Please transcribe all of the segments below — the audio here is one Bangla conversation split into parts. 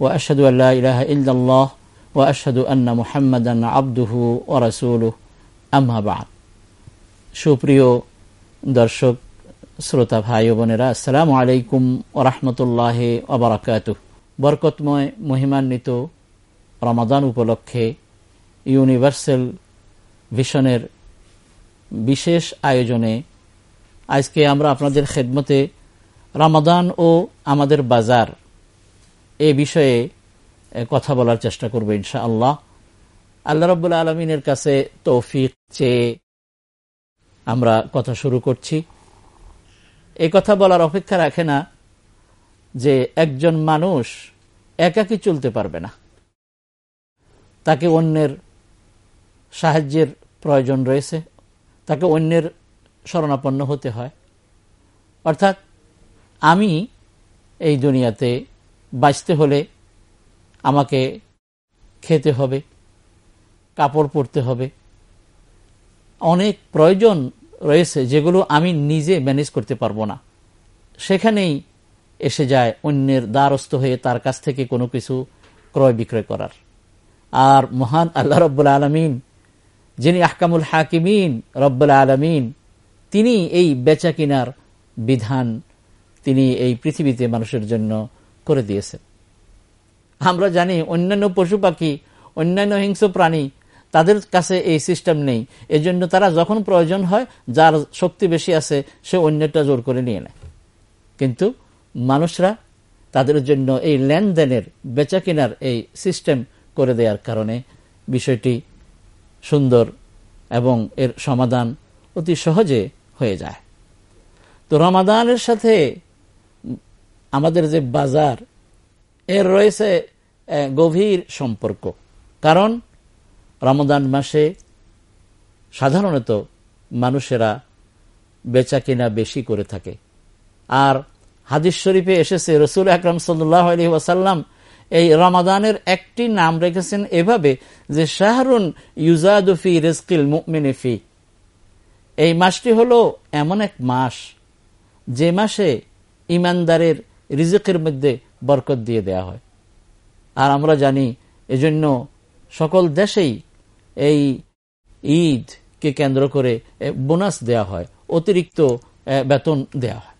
وأشهد أن لا إله إلا الله وأشهد أن محمدا عبده ورسوله أما بعد সুপ্রিয় দর্শক শ্রোতা ভাই বোনেরা আসসালামু আলাইকুম ওরহমতুল্লাহ ওবরাকাত বরকতময় মহিমান্বিত রমাদান উপলক্ষে ইউনিভার্সাল ভিশনের বিশেষ আয়োজনে আজকে আমরা আপনাদের খেদমতে রামাদান ও আমাদের বাজার এ বিষয়ে কথা বলার চেষ্টা করব ইনশা আল্লাহ আল্লাহ রব্বুল আলমিনের কাছে তৌফিক চেয়ে আমরা কথা শুরু করছি। এই কথা বলার অপেক্ষা রাখে না যে একজন মানুষ একাকি চলতে পারবে না। তাকে অন্যের সাহায্যের প্রয়োজন রয়েছে, তাকে অন্যের শরণাপন্ন হতে হয়। অর্থাৎ আমি এই দুনিয়াতে বাঁচতে হলে আমাকে খেতে হবে, কাপড় পরতে হবে। অনেক প্রয়োজন রয়েছে যেগুলো আমি নিজে ম্যানেজ করতে পারব না। সেখানেই এসে যায় অন্যের দ্বারস্থ হয়ে তার কাছ থেকে কোনো কিছু ক্রয় বিক্রয় করার। আর মহান আল্লাহ রব্বুল আলমিন, যিনি আহকামুল হাকিমিন রব্বুল আলমিন, তিনি এই বেচা কিনার বিধান, তিনি এই পৃথিবীতে মানুষের জন্য করে দিয়েছেন আমরা জানি অন্যান্য পশু পাখি, অন্যান্য হিংস্র প্রাণী, তাদের কাছে এই সিস্টেম নেই। এজন্য তারা যখন প্রয়োজন হয়, যার শক্তি বেশি আছে, সে অন্যটা জোর করে নিয়ে নেয়। কিন্তু মানুষরা তাদের জন্য এই লেনদেনের বেচা কেনার এই সিস্টেম করে দেওয়ার কারণে বিষয়টি সুন্দর এবং এর সমাধান অতি সহজে হয়ে যায়। তো রমাদানের সাথে আমাদের যে বাজার এর রয়েছে গভীর সম্পর্ক। কারণ রমদান মাসে সাধারণত মানুষেরা বেচা কেনা বেশি করে থাকে। আর হাদিস শরীফে এসেছে, রসুল আকরম সাল্লাহ আলি ওয়াসাল্লাম এই রমাদানের একটি নাম রেখেছেন এভাবে যে, শাহরুন ইউজাদুফি রেস্কিল মুমিনিফি এই মাসটি হল এমন এক মাস, যে মাসে ইমানদারের রিজেকের মধ্যে বরকত দিয়ে দেয়া হয়। আর আমরা জানি, এজন্য সকল দেশেই এই ঈদকে কেন্দ্র করে বোনাস দেয়া হয়, অতিরিক্ত বেতন দেয়া হয়।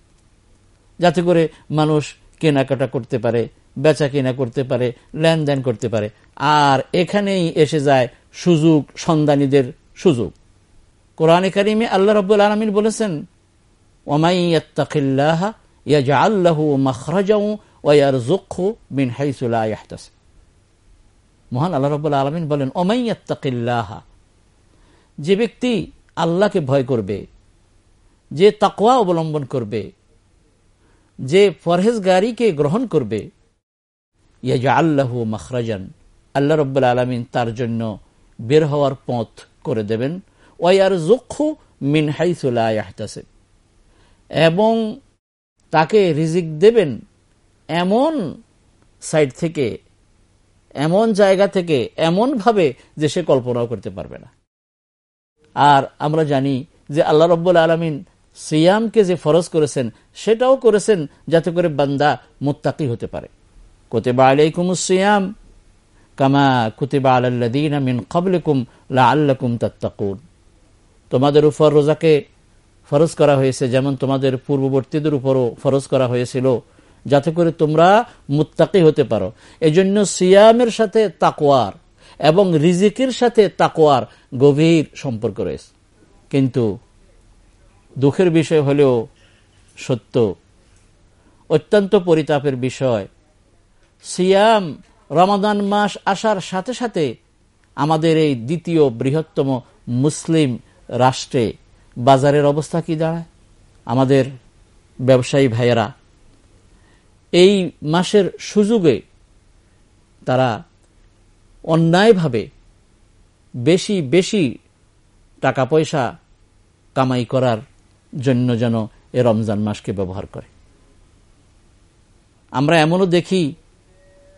যাতে করে মানুষ কেনাকাটা করতে পারে বেচা কেনা করতে পারে, লেনদেন করতে পারে। আর এখানেই এসে যায় সুযোগ, সন্ধানীদের সুযোগ। কোরআনে কারিমে আল্লাহ রব আলমিন বলেছেন ওমাইয়াত্তাকিল্লাহ ইয়াজা আল্লাহু মখরাজাউ ওয়ার জুক্ষু বিন হাইসুল্লাহ মহান আল্লাহ রব আলমিন বলেন ওমাইয়াত্তাকিল্লাহ যে ব্যক্তি আল্লাহকে ভয় করবে, যে তাকওয়া অবলম্বন করবে, যে ফরহেজগারিকে গ্রহণ করবে ইয়াজা আল্লাহ মখরাজান, আল্লাহ রব্বুল আলমিন তার জন্য বের হওয়ার পথ করে দেবেন ওয়ার জক্ষু মিন হাইসুল্লাহতাসে এবং তাকে রিজিক দেবেন এমন সাইড থেকে, এমন জায়গা থেকে, এমনভাবে যে সে কল্পনাও করতে পারবে না। আর আমরা জানি যে আল্লাহ রব্বুল আলমিন সিয়ামকে যে ফরজ করেছেন, সেটাও করেছেন যাতে করে বান্দা মোত্তাকি হতে পারে। কোতেবা আলাইকুম সিয়াম কামা কুতিবা আল্লাদিন মিন কবলিকুম লা আল্লাকুম তাত্তাকুন। তোমাদের উপর রোজাকে ফরজ করা হয়েছে, যেমন তোমাদের পূর্ববর্তীদের উপরও ফরজ করা হয়েছিল। যাতে করে তোমরা মুত্তাকি হতে পারো। এজন্য সিয়ামের সাথে তাকোয়ার এবং রিজিকের সাথে তাকোয়ার গভীর সম্পর্ক রয়েছে। কিন্তু দুঃখের বিষয় হলেও সত্য। অত্যন্ত পরিতাপের বিষয়, সিয়াম রমাদান মাস আসার সাথে সাথে আমাদের এই দ্বিতীয় বৃহত্তম মুসলিম রাষ্ট্রে বাজারের অবস্থা কি দাঁড়ায়? আমাদের ব্যবসায়ী ভাইয়েরা এই মাসের সুযোগে তারা অন্যায়ভাবে বেশি বেশি টাকা পয়সা কামাই করার জন্য যেন এ রমজান মাসকে ব্যবহার করে। আমরা এমনও দেখি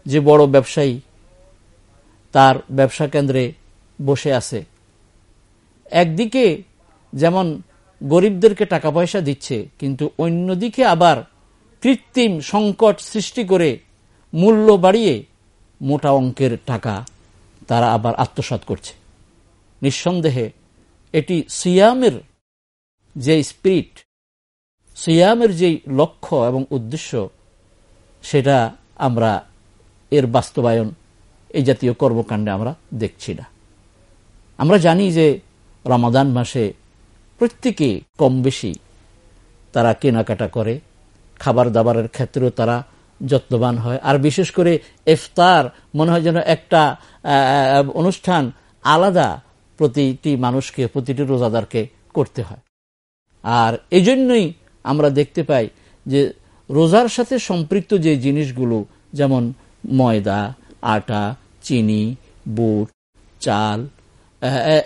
যে বড় ব্যবসায়ী তার ব্যবসা কেন্দ্রে বসে আছে। একদিকে যেমন গরিবদেরকে টাকা পয়সা দিচ্ছে, কিন্তু অন্যদিকে আবার কৃত্রিম সংকট সৃষ্টি করে মূল্য বাড়িয়ে মোটা অঙ্কের টাকা তারা আবার আত্মসাত করছে। নিঃসন্দেহে এটি সিয়ামের যে স্পিরিট, সিয়ামের যে লক্ষ্য এবং উদ্দেশ্য, সেটা আমরা এর বাস্তবায়ন এই জাতীয় কর্মকাণ্ডে আমরা দেখছি না। আমরা জানি যে রমাদান মাসে প্রত্যেকে কম বেশি তারা কেনাকাটা করে খাবার দাবারের ক্ষেত্রেও তারা যত্নবান হয়। আর বিশেষ করে ইফতার মনে হয় যেন একটা অনুষ্ঠান আলাদা প্রতিটি মানুষকে, প্রতিটি রোজাদারকে করতে হয়। আর এই জন্যই আমরা দেখতে পাই যে রোজার সাথে সম্পৃক্ত যে জিনিসগুলো, যেমন ময়দা, আটা, চিনি, বুট, চাল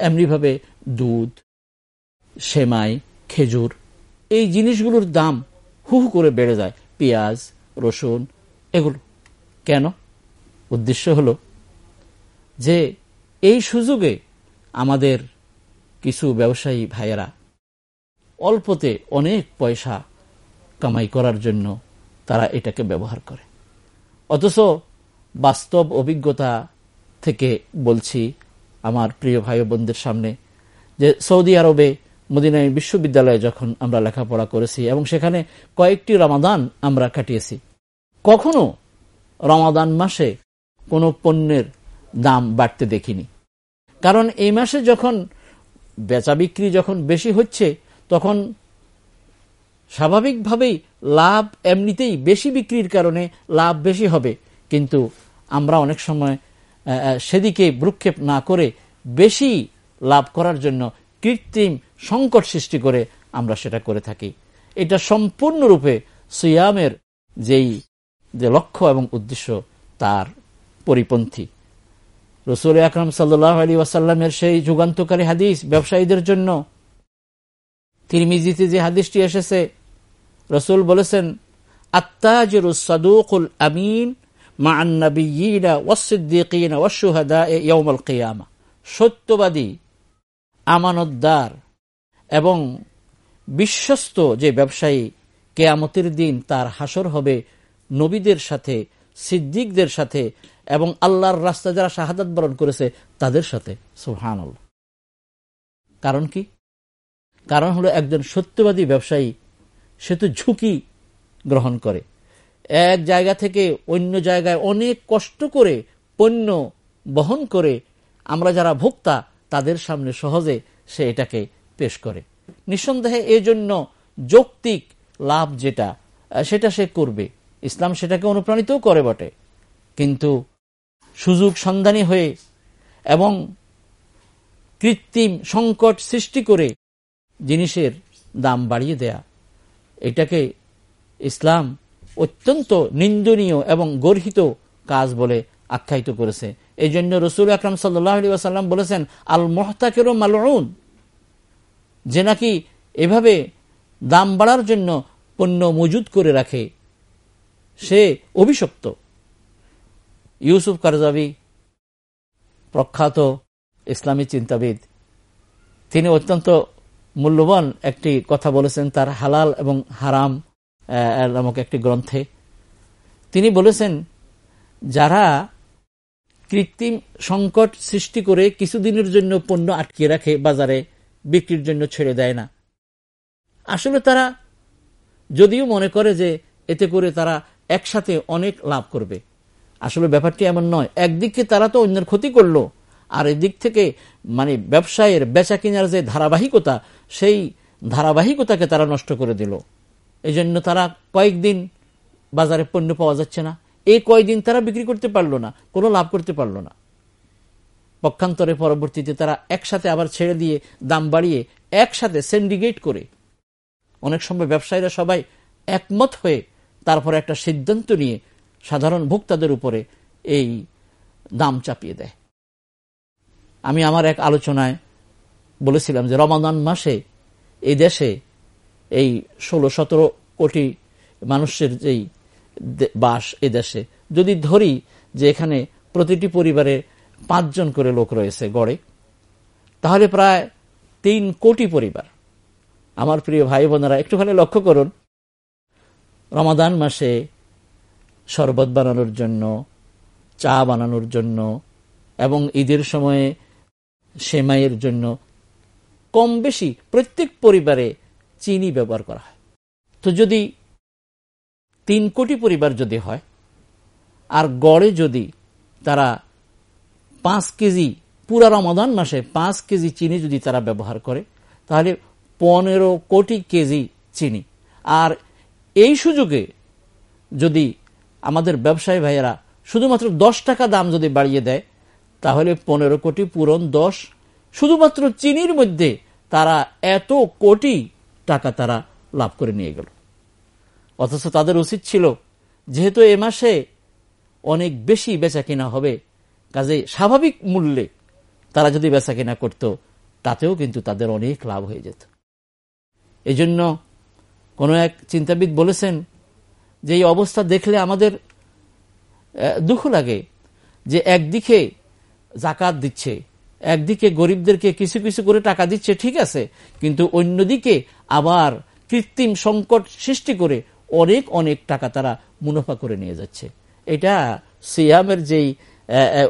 এমনিভাবে দুধ, সেমাই, খেজুর, এই জিনিসগুলোর দাম হু হু করে বেড়ে যায়। পেঁয়াজ, রসুন, এগুলো। কেন? উদ্দেশ্য হল যে এই সুযোগে আমাদের কিছু ব্যবসায়ী ভাইয়েরা অল্পতে অনেক পয়সা কামাই করার জন্য তারা এটাকে ব্যবহার করে। অথচ বাস্তব অভিজ্ঞতা থেকে বলছি আমার প্রিয় ভাই বোনদের সামনে যে সৌদি আরবে মদিনাই বিশ্ববিদ্যালয়ে যখন আমরা লেখাপড়া করেছি এবং সেখানে কয়েকটি রমাদান আমরা কাটিয়েছি। কখনো রমাদান মাসে কোনো পণ্যের দাম বাড়তে দেখিনি। কারণ এই মাসে যখন বেচা বিক্রি যখন বেশি হচ্ছে, তখন স্বাভাবিকভাবেই লাভ এমনিতেই বেশি বিক্রির কারণে লাভ বেশি হবে। কিন্তু আমরা অনেক সময় সেদিকে ভ্রুক্ষেপ না করে বেশি লাভ করার জন্য কৃত্রিম সংকট সৃষ্টি করে আমরা সেটা করে থাকি। এটা সম্পূর্ণরূপে সিয়ামের যেই যে লক্ষ্য এবং উদ্দেশ্য, তার পরিপন্থী। রসুল আকরম সাল্লাহ আলী ওয়াসাল্লামের সেই যুগান্তকারী হাদিস ব্যবসায়ীদের জন্য তিরমিজিতে যে হাদিসটি এসেছে, রসুল বলেছেন আত্মাজুর সাদুকুল আমিন সত্যবাদী আমানতদার এবং বিশ্বস্ত যে ব্যবসায়ী কেয়ামতের দিন তার হাসর হবে নবীদের সাথে, সিদ্দিকদের সাথে এবং আল্লাহর রাস্তা যারা শাহাদাত বরণ করেছে তাদের সাথে। সুহান কারণ কি? কারণ হলো একজন সত্যবাদী ব্যবসায়ী, সে তো ঝুঁকি গ্রহণ করে। এক জায়গা থেকে অন্য জায়গায় অনেক কষ্ট করে পণ্য বহন করে আমরা যারা ভোক্তা তাদের সামনে সহজে সে এটাকে পেশ করে। নিঃসন্দেহে এই জন্য যৌক্তিক লাভ যেটা, সেটা সে করবে। ইসলাম সেটাকে অনুপ্রাণিতও করে বটে। কিন্তু সুযোগ সন্ধানী হয়ে এবং কৃত্রিম সংকট সৃষ্টি করে জিনিসের দাম বাড়িয়ে দেয়া, এটাকে ইসলাম অত্যন্ত নিন্দনীয় এবং গর্হিত কাজ বলে আখ্যায়িত করেছে। এই জন্য রসুল আকরাম সাল্লাম বলেছেন আল মোহতাকেরও মালউন যে নাকি এভাবে দাম বাড়ার জন্য পণ্য মজুদ করে রাখে। সে অভিশপ্ত। ইউসুফ কারজাবি, প্রখ্যাত ইসলামী চিন্তাবিদ, তিনি অত্যন্ত মূল্যবান একটি কথা বলেছেন, তার হালাল এবং হারাম নামক একটি গ্রন্থে। তিনি বলেছেন, যারা কৃত্রিম সংকট সৃষ্টি করে কিছুদিনের জন্য পণ্য আটকে রাখে, বাজারে বিক্রির জন্য ছেড়ে দেয় না। আসলে তারা যদিও মনে করে যে এতে করে তারা একসাথে অনেক লাভ করবে। আসলে ব্যাপারটি এমন নয়। একদিকে তারা তো অন্যের ক্ষতি করল, আর এদিক থেকে মানে ব্যবসায়ের বেচা কেনার যে ধারাবাহিকতা, সেই ধারাবাহিকতাকে তারা নষ্ট করে দিল। এই জন্য তারা কয়েকদিন বাজারে পণ্য পাওয়া যাচ্ছে না। এই কয়দিন তারা বিক্রি করতে পারল না, কোনো লাভ করতে পারল না। পক্ষান্তরে পরবর্তীতে তারা একসাথে আবার ছেড়ে দিয়ে দাম বাড়িয়ে একসাথে সেন্ডিগেট করে। অনেক সময় ব্যবসায়ীরা সবাই একমত হয়ে তারপরে একটা সিদ্ধান্ত নিয়ে সাধারণ ভোক্তাদের উপরে এই দাম চাপিয়ে দেয়। আমি আমার এক আলোচনায় বলেছিলাম যে রমাদান মাসে এই দেশে এই ষোলো সতেরো কোটি মানুষের যেই বাস এদেশে যদি ধরি যে এখানে প্রতিটি পরিবারে পাঁচজন করে লোক রয়েছে গড়ে, তাহলে প্রায় তিন কোটি পরিবার। আমার প্রিয় ভাই বোনেরা, একটুখানি লক্ষ্য করুন। রমাদান মাসে শরবত বানানোর জন্য, চা বানানোর জন্য এবং ঈদের সময়ে সেমাইয়ের জন্য কম বেশি প্রত্যেক পরিবারে চিনি ব্যবহার করা হয়। তো যদি তিন কোটি পরিবার যদি হয়, আর গড়ে যদি তারা পাঁচ কেজি, পুরা রমাদান মাসে পাঁচ কেজি চিনি যদি তারা ব্যবহার করে, তাহলে পনেরো কোটি কেজি চিনি। আর এই সুযোগে যদি আমাদের ব্যবসায়ী ভাইয়েরা শুধুমাত্র দশ টাকা দাম যদি বাড়িয়ে দেয়, তাহলে পনেরো কোটি পূরণ দশ। শুধুমাত্র চিনির মধ্যে তারা এত কোটি টাকা তারা লাভ করে নিয়ে গেল। অথচ তাদের উচিত ছিল, যেহেতু এ মাসে অনেক বেশি বেচা কিনা হবে, কাজে স্বাভাবিক মূল্যে তারা যদি বেচা কিনা করত, তাতেও কিন্তু তাদের অনেক লাভ হয়ে যেত। এই জন্য কোনো এক চিন্তাবিদ বলেছেন যে, এই অবস্থা দেখলে আমাদের দুঃখ লাগে যে একদিকে জাকাত দিচ্ছে, একদিকে গরিবদেরকে কিছু কিছু করে টাকা দিচ্ছে, ঠিক আছে, কিন্তু অন্যদিকে আবার কৃত্রিম সংকট সৃষ্টি করে অনেক অনেক টাকা তারা মুনাফা করে নিয়ে যাচ্ছে। এটা সিয়ামের যেই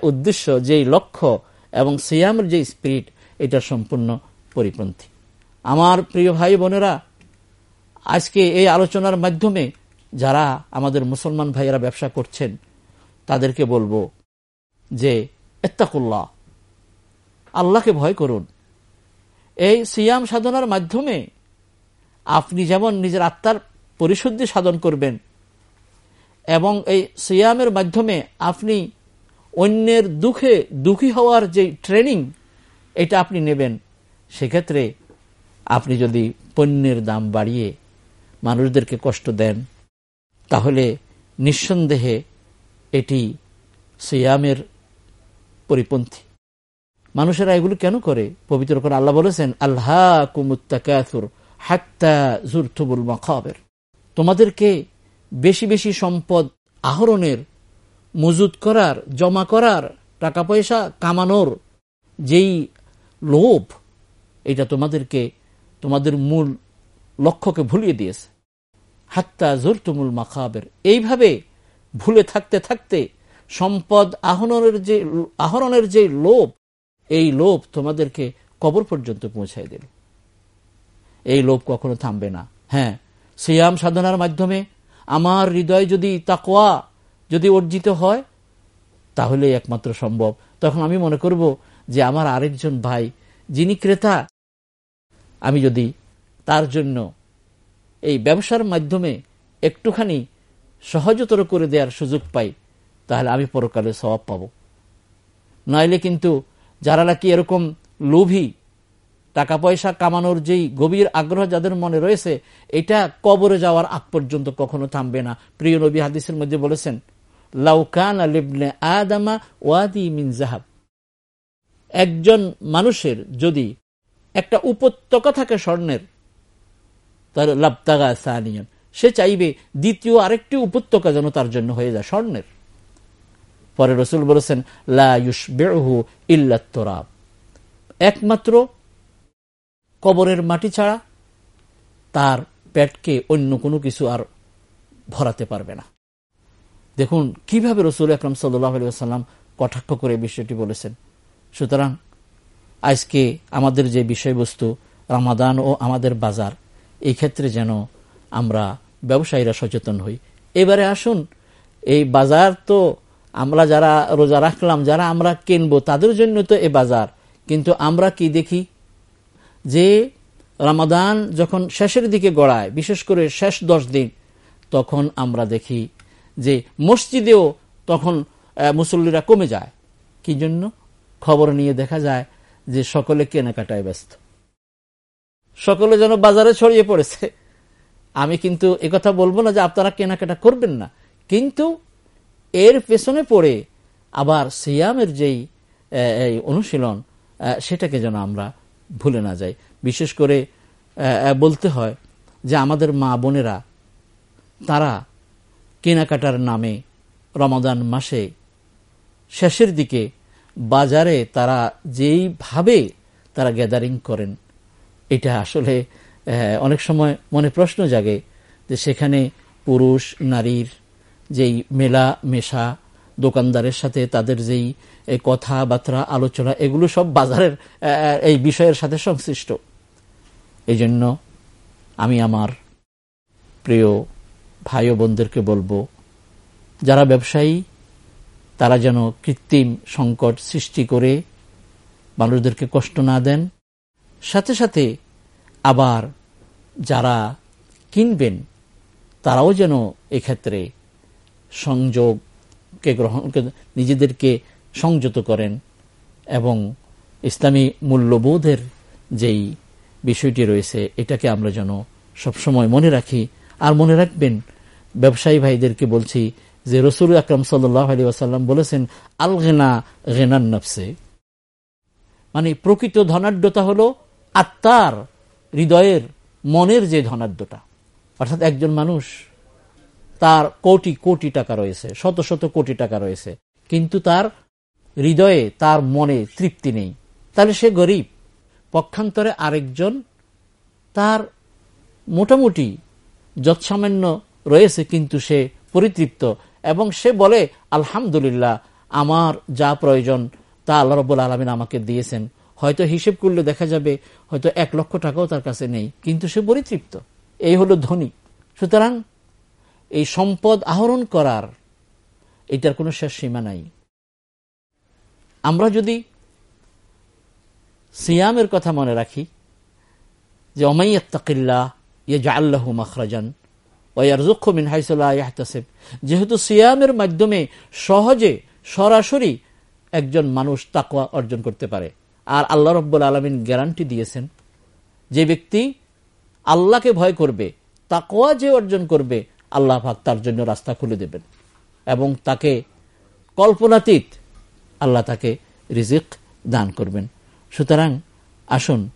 উদ্দেশ্য, যেই লক্ষ্য এবং সিয়ামের যেই স্পিরিট এটা সম্পূর্ণ পরিপন্থী। আমার প্রিয় ভাই বোনেরা, আজকে এই আলোচনার মাধ্যমে যারা আমাদের মুসলমান ভাইয়েরা ব্যবসা করছেন, তাদেরকে বলব যে, এত্তাকুল্লাহ, আল্লাহকে ভয় করুন। এই সিয়াম সাধনার মাধ্যমে আপনি যেমন নিজের আত্মার পরিশুদ্ধি সাধন করবেন। এবং এই সিয়ামের মাধ্যমে আপনি অন্যের দুঃখে দুঃখী হওয়ার যে ট্রেনিং এটা আপনি নেবেন। সেক্ষেত্রে আপনি যদি পণ্যের দাম বাড়িয়ে মানুষদেরকে কষ্ট দেন, তাহলে নিঃসন্দেহে এটি সিয়ামের পরিপন্থী। মানুষেরা এগুলো কেন করে? পবিত্র করে আল্লাহ বলেছেন আল্লাহ কুমুত্তাকাথুর হাত্তা জুরথুবুল মাখাবের তোমাদেরকে বেশি বেশি সম্পদ আহরণের মজুদ করার, জমা করার টাকা পয়সা কামানোর যেই লোভ, এটা তোমাদেরকে, তোমাদের মূল লক্ষ্যকে ভুলিয়ে দিয়েছে। হাত্তা জোরতুমুল মাখাবের। এইভাবে ভুলে থাকতে থাকতে সম্পদ আহরণের যে আহরণের যে লোভ, এই লোভ তোমাদেরকে কবর পর্যন্ত পৌঁছায় দিল এই লোভ কখনো থামবে না। হ্যাঁ সিয়াম সাধনার মাধ্যমে আমার হৃদয় যদি তাকোয়া যদি অর্জিত হয়, তাহলে একমাত্র সম্ভব। তখন আমি মনে করব যে আমার আরেকজন ভাই, যিনি ক্রেতা, আমি যদি তার জন্য এই ব্যবসার মাধ্যমে একটুখানি সহজতর করে দেওয়ার সুযোগ পাই, তাহলে আমি পরকালে স্বভাব পাব। নইলে কিন্তু যারা নাকি এরকম লোভী টাকা পয়সা কামানোর যেই গভীর আগ্রহ যাদের মনে রয়েছে, এটা কবরে যাওয়ার আগ পর্যন্ত কখনো থামবে না। প্রিয় নবী হাদিসের মধ্যে বলেছেন লাউকান আলিবনে আদামা ওয়াদি মিন জাহাব। একজন মানুষের যদি একটা উপত্যকা থাকে স্বর্ণের, তাহলে লাভতাগা সানিয়ন। সে চাইবে দ্বিতীয় আরেকটি উপত্যকা যেন তার জন্য হয়ে যায় স্বর্ণের। পরে রসুল বলেছেন লাউস বেহু ইল্লাত্তরাব একমাত্র কবরের মাটি ছাড়া তার পেটকে অন্য কোনো কিছু আর ভরাতে পারবে না। দেখুন, কীভাবে রসুল আকরম সাল্লাম কটাক্ষ করে বিষয়টি বলেছেন। সুতরাং, আজকে আমাদের যে বিষয়বস্তু, রামাদান ও আমাদের বাজার, এই ক্ষেত্রে যেন আমরা ব্যবসায়ীরা সচেতন হই। এবারে আসুন, এই বাজার তো আমরা যারা রোজা রাখলাম, যারা আমরা কিনবো, তাদের জন্য তো এ বাজার। কিন্তু আমরা কি দেখি? যে রামাদান যখন শেষের দিকে গড়ায়, বিশেষ করে শেষ দশ দিন, তখন আমরা দেখি যে মসজিদেও তখন মুসল্লিরা কমে যায়। কি জন্য? খবর নিয়ে দেখা যায় যে সকলে কেনাকাটায় ব্যস্ত। সকলে যেন বাজারে ছড়িয়ে পড়েছে। আমি কিন্তু কথা বলব না যে আপনারা কেনাকাটা করবেন না। কিন্তু এর পেছনে পড়ে আবার সিয়ামের যেই অনুশীলন সেটাকে যেন আমরা ভুলে না যাই বিশেষ করে বলতে হয় যে আমাদের মা বোনেরা, তারা কেনাকাটার নামে রমাদান মাসে শেষের দিকে বাজারে তারা যেইভাবে তারা গ্যাদারিং করেন, এটা আসলে অনেক সময় মনে প্রশ্ন জাগে যে সেখানে পুরুষ, নারীর যেই মেলা মেশা দোকানদারের সাথে তাদের যেই কথাবার্তা, আলোচনা, এগুলো সব বাজারের এই বিষয়ের সাথে সংশ্লিষ্ট। এই জন্য আমি আমার প্রিয় ভাই বোনদেরকে বলব, যারা ব্যবসায়ী, তারা যেন কৃত্রিম সংকট সৃষ্টি করে মানুষদেরকে কষ্ট না দেন। সাথে সাথে আবার যারা কিনবেন, তারাও যেন এক্ষেত্রে সংযোগকে গ্রহণ নিজেদেরকে সংযত করেন এবং ইসলামী মূল্যবোধের যেই বিষয়টি রয়েছে, এটাকে আমরা যেন সবসময় মনে রাখি। আর মনে রাখবেন, ব্যবসায়ী ভাইদেরকে বলছি যে রসুল আকরম সাল্লাহ আলী বলেছেন আল ঘেনা ঘেনান নফসে। মানে প্রকৃত ধনাঢ্যতা হল আত্মার, হৃদয়ের, মনের যে ধনাঢ্যতা। অর্থাৎ একজন মানুষ তার কোটি কোটি টাকা রয়েছে, শত শত কোটি টাকা রয়েছে। কিন্তু তার হৃদয়ে, তার মনে তৃপ্তি নেই। তাহলে সে গরিব। পক্ষান্তরে আরেকজন তার মোটামুটি যৎসামান্য রয়েছে, কিন্তু সে পরিতৃপ্ত। এবং সে বলে, আলহামদুলিল্লাহ, আমার যা প্রয়োজন, তা আল্লাহ রব্বুল আলমিন আমাকে দিয়েছেন। হয়তো হিসেব করলে দেখা যাবে, হয়তো এক লক্ষ টাকাও তার কাছে নেই। কিন্তু সে পরিতৃপ্ত। এই হলো ধনী সুতরাং এই সম্পদ আহরণ করার এটার কোনো শেষ সীমা নাই। আমরা যদি সিয়ামের কথা মনে রাখি, যে অমাইয়াত্তাকিল্লা ইয়ে জা আল্লাহ মখরাজান ওয়ারজুক্ষ মিন হাইসুল্লাহ ইয়াহতাসেব। যেহেতু সিয়ামের মাধ্যমে সহজে সরাসরি একজন মানুষ তাকওয়া অর্জন করতে পারে। আর আল্লাহ রব্বুল আলমিন গ্যারান্টি দিয়েছেন, যে ব্যক্তি আল্লাহকে ভয় করবে তাকোয়া যে অর্জন করবে আল্লাহ ভাগ তার জন্য রাস্তা খুলে দেবেন। এবং তাকে কল্পনাতীত আল্লাহ তাকে রিজিক দান করবেন। সুতরাং আসুন,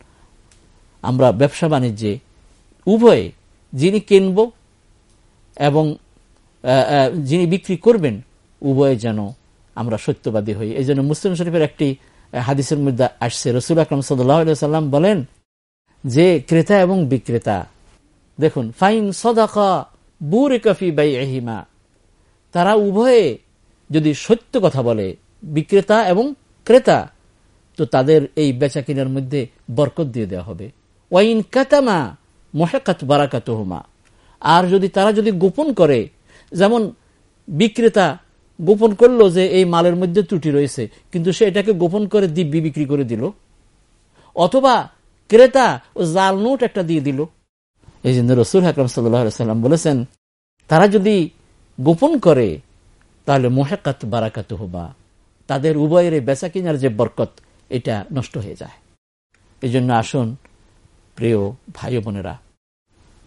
আমরা ব্যবসা বাণিজ্যে উভয়ে যিনি কিনব এবং যিনি বিক্রি করবেন, উভয়ে যেন আমরা সত্যবাদী হই। এই জন্য মুসলিম শরীফের একটি হাদিসের মধ্যে আসছে। রসুল আকরম সাল্লাম বলেন যে, ক্রেতা এবং বিক্রেতা, দেখুন, ফাইন সদাকা বুরে কফি বাই এহিমা তারা উভয়ে যদি সত্য কথা বলে, বিক্রেতা এবং ক্রেতা, তো তাদের এই বেচা কিনার মধ্যে বরকত দিয়ে দেওয়া হবে। ওয়াইন কাতামা মহেকাত বারাকাত হুমা আর যদি তারা যদি গোপন করে, যেমন বিক্রেতা গোপন করল যে এই মালের মধ্যে ত্রুটি রয়েছে, কিন্তু সে এটাকে গোপন করে দিব্যি বিক্রি করে দিল, অথবা ক্রেতা ও জাল নোট একটা দিয়ে দিল এই জন্য রসুল হাকরম সাল্লাম বলেছেন, তারা যদি গোপন করে, তাহলে মোহেকাত বারাকাত হবা। তাদের উভয়ের বেচা কিনার যে বরকত, এটা নষ্ট হয়ে যায়। এই জন্য আসুন, প্রিয় ভাই বোনেরা,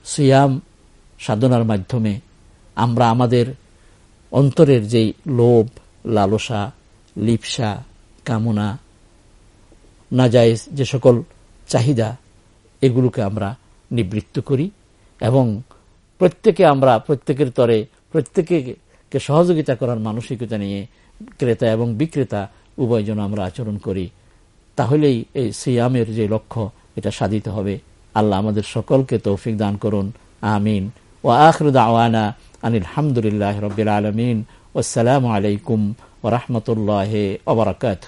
সিয়াম সাধনার মাধ্যমে আমরা আমাদের অন্তরের যেই লোভ, লালসা, লিপসা, কামনা নাজাইজ যে সকল চাহিদা, এগুলোকে আমরা নিবৃত্ত করি এবং প্রত্যেকে আমরা প্রত্যেকের তরে প্রত্যেকে সহযোগিতা করার মানসিকতা নিয়ে ক্রেতা এবং বিক্রেতা উভয় জন আমরা আচরণ করি, তাহলেই এই সিয়ামের যে লক্ষ্য, এটা সাধিত হবে। আল্লাহ আমাদের সকলকে তৌফিক দান করুন। আমিন। ও আখরুদ আওয়ানা আনিল হামদুলিল্লাহ রবিল আলমিন। ওসালামু আলাইকুম ওরহমতুল্লাহ ওবরাকাত